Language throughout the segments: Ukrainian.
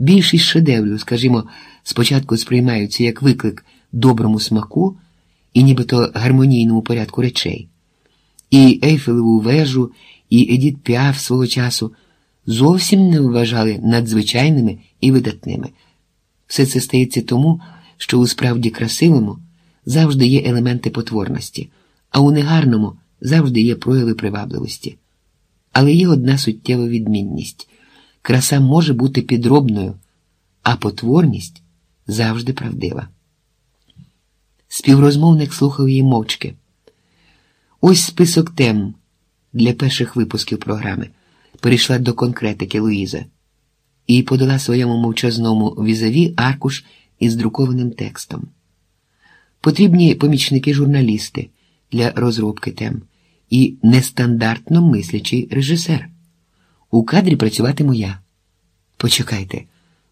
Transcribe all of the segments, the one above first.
Більшість шедеврів, скажімо, спочатку сприймаються як виклик доброму смаку і нібито гармонійному порядку речей. І Ейфелеву вежу, і Едіт Піаф свого часу зовсім не вважали надзвичайними і видатними. Все це стається тому, що у справді красивому завжди є елементи потворності, а у негарному завжди є прояви привабливості. Але є одна суттєва відмінність краса може бути підробною, а потворність завжди правдива. Співрозмовник слухав її мовчки. Ось список тем для перших випусків програми. Перейшла до конкретики Луїза і подала своєму мовчазному візаві аркуш із друкованим текстом. Потрібні помічники-журналісти для розробки тем і нестандартно мислячий режисер. У кадрі працюватиму я. Почекайте,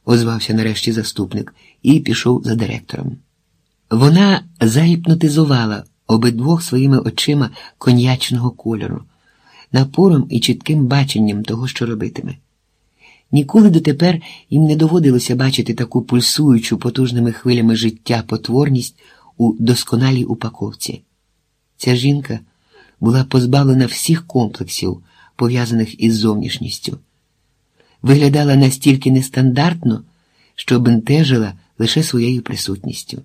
озвався нарешті заступник і пішов за директором. Вона загіпнотизувала обидвох своїми очима коньячного кольору, напором і чітким баченням того, що робитиме. Ніколи дотепер їм не доводилося бачити таку пульсуючу потужними хвилями життя потворність у досконалій упаковці. Ця жінка була позбавлена всіх комплексів, пов'язаних із зовнішністю, виглядала настільки нестандартно, що бентежила лише своєю присутністю.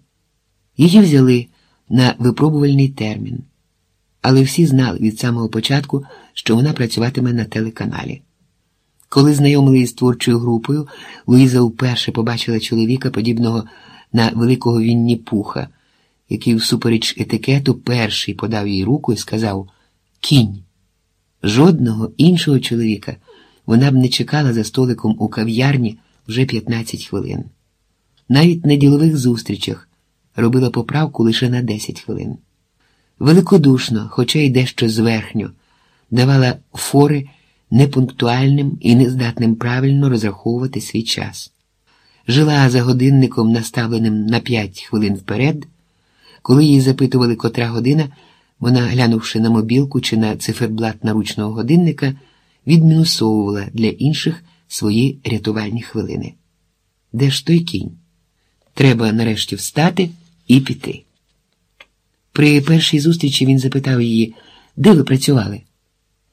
Її взяли на випробувальний термін, але всі знали від самого початку, що вона працюватиме на телеканалі. Коли знайомили із творчою групою, Луїза вперше побачила чоловіка, подібного на великого Вінні Пуха, який, всупереч етикету, перший подав їй руку і сказав Кінь. Жодного іншого чоловіка вона б не чекала за столиком у кав'ярні вже 15 хвилин. Навіть на ділових зустрічах робила поправку лише на 10 хвилин. Великодушно, хоча й дещо зверхньо, давала фори непунктуальним і нездатним правильно розраховувати свій час. Жила за годинником, наставленим на 5 хвилин вперед, коли її запитували, котра година, вона, глянувши на мобілку чи на циферблат наручного годинника, відмінусовувала для інших свої рятувальні хвилини. Де ж той кінь? Треба нарешті встати і піти. При першій зустрічі він запитав її, де ви працювали?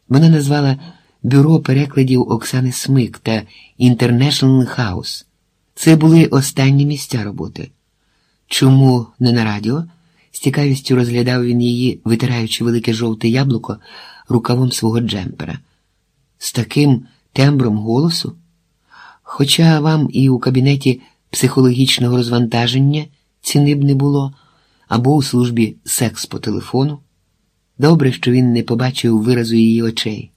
Вона назвала бюро перекладів Оксани Смик та International House. Це були останні місця роботи. Чому не на радіо? З цікавістю розглядав він її, витираючи велике жовте яблуко рукавом свого джемпера. З таким тембром голосу? Хоча вам і у кабінеті психологічного розвантаження ціни б не було, або у службі секс по телефону. Добре, що він не побачив виразу її очей.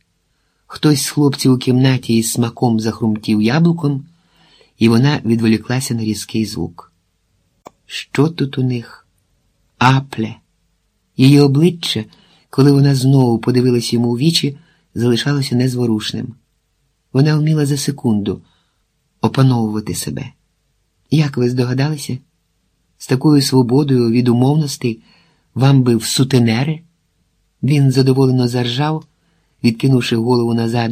Хтось з хлопців у кімнаті із смаком захрумтів яблуком, і вона відволіклася на різкий звук. Що тут у них? Апле. Її обличчя, коли вона знову подивилась йому у вічі, залишалося незворушним. Вона вміла за секунду опановувати себе. Як ви здогадалися? З такою свободою від умовностей вам би в сутенери? Він задоволено заржав, відкинувши голову назад,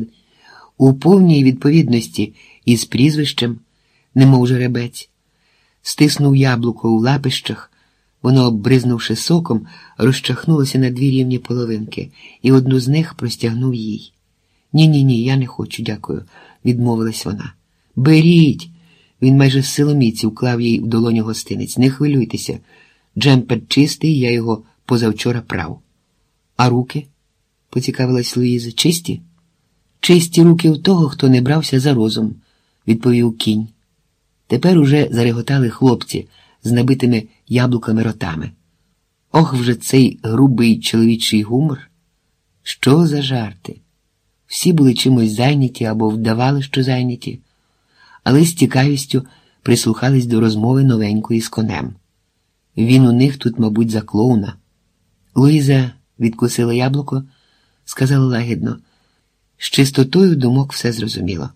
у повній відповідності із прізвищем, немов жеребець, стиснув яблуко у лапищах, воно, бризнувши соком, розчахнулося на дві рівні половинки, і одну з них простягнув їй. Ні, ні, ні, я не хочу, дякую, відмовилась вона. Беріть. Він майже з силоміці вклав їй в долоню гостинець. Не хвилюйтеся. Джемпер чистий, я його позавчора прав. А руки? поцікавилась Луїза. Чисті? Чисті руки в того, хто не брався за розум, відповів кінь. Тепер уже зареготали хлопці з набитими яблуками ротами. Ох вже цей грубий чоловічий гумор. Що за жарти? Всі були чимось зайняті або вдавали, що зайняті але з цікавістю прислухались до розмови новенької з конем. Він у них тут, мабуть, за клоуна. Луїза відкусила яблуко, сказала лагідно, з чистотою думок все зрозуміло.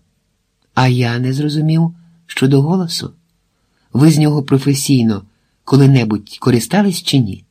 А я не зрозумів щодо голосу. Ви з нього професійно коли-небудь користались чи ні?